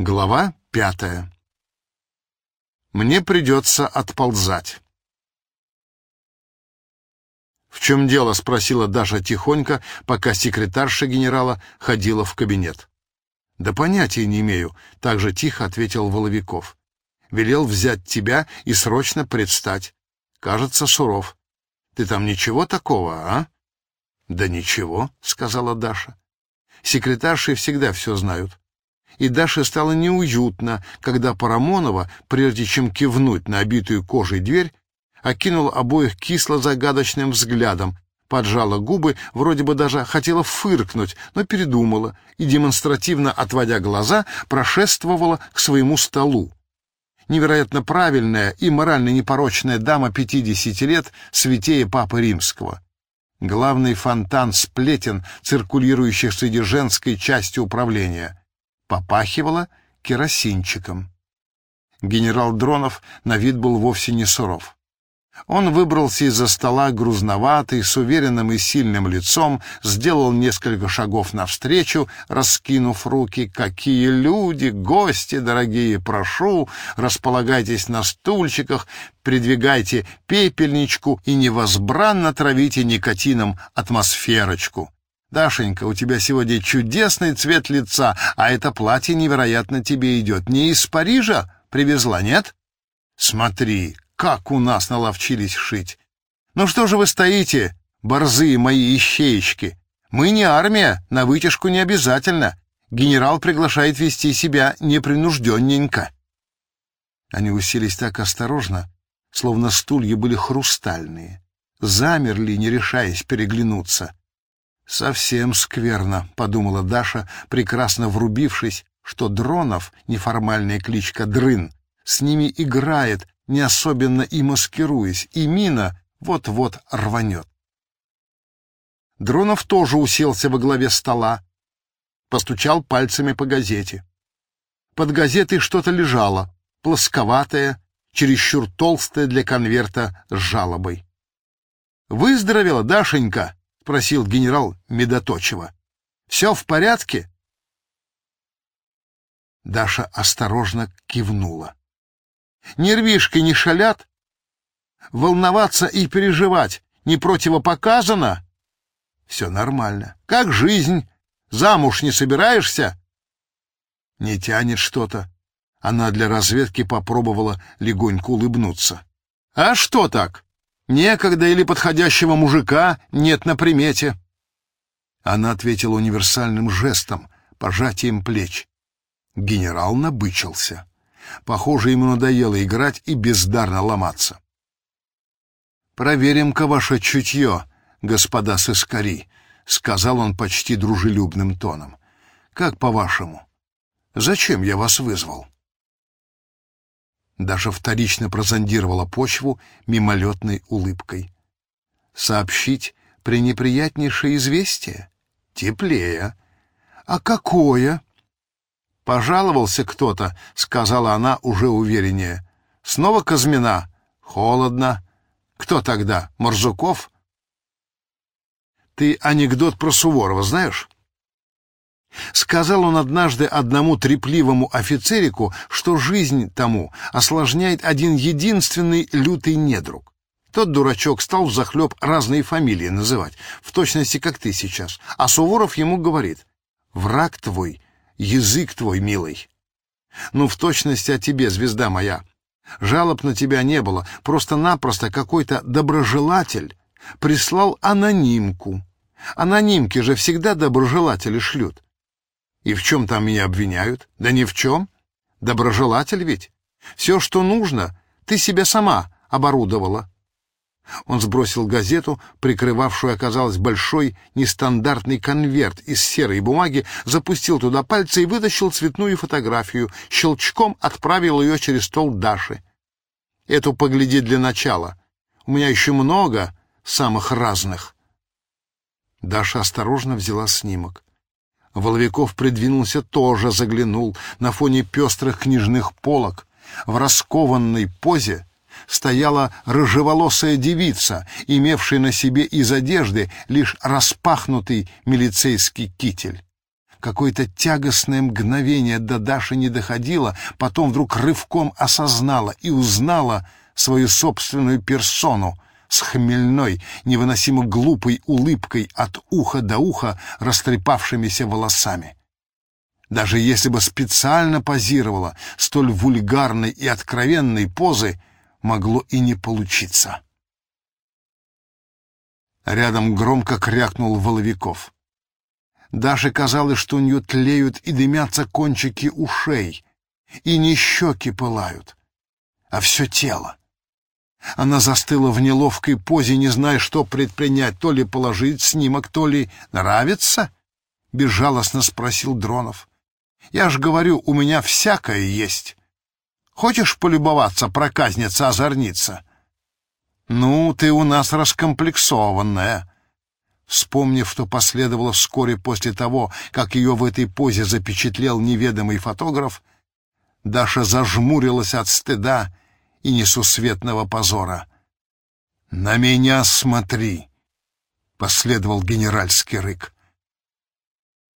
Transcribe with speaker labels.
Speaker 1: Глава пятая. Мне придется отползать. «В чем дело?» — спросила Даша тихонько, пока секретарша генерала ходила в кабинет. «Да понятия не имею», — так же тихо ответил Воловиков. «Велел взять тебя и срочно предстать. Кажется, суров. Ты там ничего такого, а?» «Да ничего», — сказала Даша. «Секретарши всегда все знают и Даше стало неуютно, когда Парамонова, прежде чем кивнуть на обитую кожей дверь, окинула обоих кисло-загадочным взглядом, поджала губы, вроде бы даже хотела фыркнуть, но передумала и, демонстративно отводя глаза, прошествовала к своему столу. Невероятно правильная и морально непорочная дама 50 лет, святее Папы Римского. Главный фонтан сплетен, циркулирующих среди женской части управления попахивало керосинчиком. Генерал Дронов на вид был вовсе не суров. Он выбрался из-за стола грузноватый, с уверенным и сильным лицом, сделал несколько шагов навстречу, раскинув руки. «Какие люди! Гости, дорогие! Прошу, располагайтесь на стульчиках, придвигайте пепельничку и невозбранно травите никотином атмосферочку. Дашенька, у тебя сегодня чудесный цвет лица, а это платье невероятно тебе идет. Не из Парижа привезла, нет? Смотри, как у нас наловчились шить. Ну что же вы стоите, борзые мои ищеечки? Мы не армия, на вытяжку не обязательно. Генерал приглашает вести себя непринужденненько. Они уселись так осторожно, словно стулья были хрустальные. Замерли, не решаясь переглянуться. «Совсем скверно», — подумала Даша, прекрасно врубившись, что Дронов, неформальная кличка Дрын, с ними играет, не особенно и маскируясь, и мина вот-вот рванет. Дронов тоже уселся во главе стола, постучал пальцами по газете. Под газетой что-то лежало, плосковатое, чересчур толстое для конверта с жалобой. «Выздоровела, Дашенька?» Спросил генерал Медоточева. «Все в порядке?» Даша осторожно кивнула. «Нервишки не шалят? Волноваться и переживать не противопоказано?» «Все нормально. Как жизнь? Замуж не собираешься?» «Не тянет что-то». Она для разведки попробовала легонько улыбнуться. «А что так?» Некогда или подходящего мужика нет на примете. Она ответила универсальным жестом, пожатием плеч. Генерал набычился. Похоже, ему надоело играть и бездарно ломаться. «Проверим-ка ваше чутье, господа сыскари», — сказал он почти дружелюбным тоном. «Как по-вашему? Зачем я вас вызвал?» Даже вторично прозондировала почву мимолетной улыбкой. Сообщить пренеприятнейшее известие? Теплее. А какое? Пожаловался кто-то, сказала она уже увереннее. Снова Казмина? Холодно. Кто тогда? Морзуков? Ты анекдот про Суворова знаешь? Сказал он однажды одному трепливому офицерику, что жизнь тому осложняет один единственный лютый недруг. Тот дурачок стал взахлеб разные фамилии называть, в точности, как ты сейчас. А Суворов ему говорит, «Враг твой, язык твой, милый». Ну, в точности о тебе, звезда моя. Жалоб на тебя не было, просто-напросто какой-то доброжелатель прислал анонимку. Анонимки же всегда доброжелатели шлют. И в чем там меня обвиняют? Да ни в чем. Доброжелатель ведь. Все, что нужно, ты себе сама оборудовала. Он сбросил газету, прикрывавшую, оказалось, большой нестандартный конверт из серой бумаги, запустил туда пальцы и вытащил цветную фотографию, щелчком отправил ее через стол Даши. «Эту погляди для начала. У меня еще много самых разных». Даша осторожно взяла снимок. Воловиков придвинулся, тоже заглянул на фоне пестрых книжных полок. В раскованной позе стояла рыжеволосая девица, имевшая на себе из одежды лишь распахнутый милицейский китель. какое-то тягостное мгновение до Даши не доходило, потом вдруг рывком осознала и узнала свою собственную персону с хмельной, невыносимо глупой улыбкой от уха до уха, растрепавшимися волосами. Даже если бы специально позировала, столь вульгарной и откровенной позы могло и не получиться. Рядом громко крякнул Воловиков. Даше казалось, что у нее тлеют и дымятся кончики ушей, и не щеки пылают, а все тело. Она застыла в неловкой позе, не зная, что предпринять, то ли положить снимок, то ли нравится, — безжалостно спросил Дронов. Я ж говорю, у меня всякое есть. Хочешь полюбоваться, проказница-озорница? Ну, ты у нас раскомплексованная. Вспомнив, что последовало вскоре после того, как ее в этой позе запечатлел неведомый фотограф, Даша зажмурилась от стыда и несусветного позора. «На меня смотри!» — последовал генеральский рык.